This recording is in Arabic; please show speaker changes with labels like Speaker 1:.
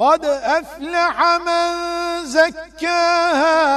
Speaker 1: قد أفلح من زكاها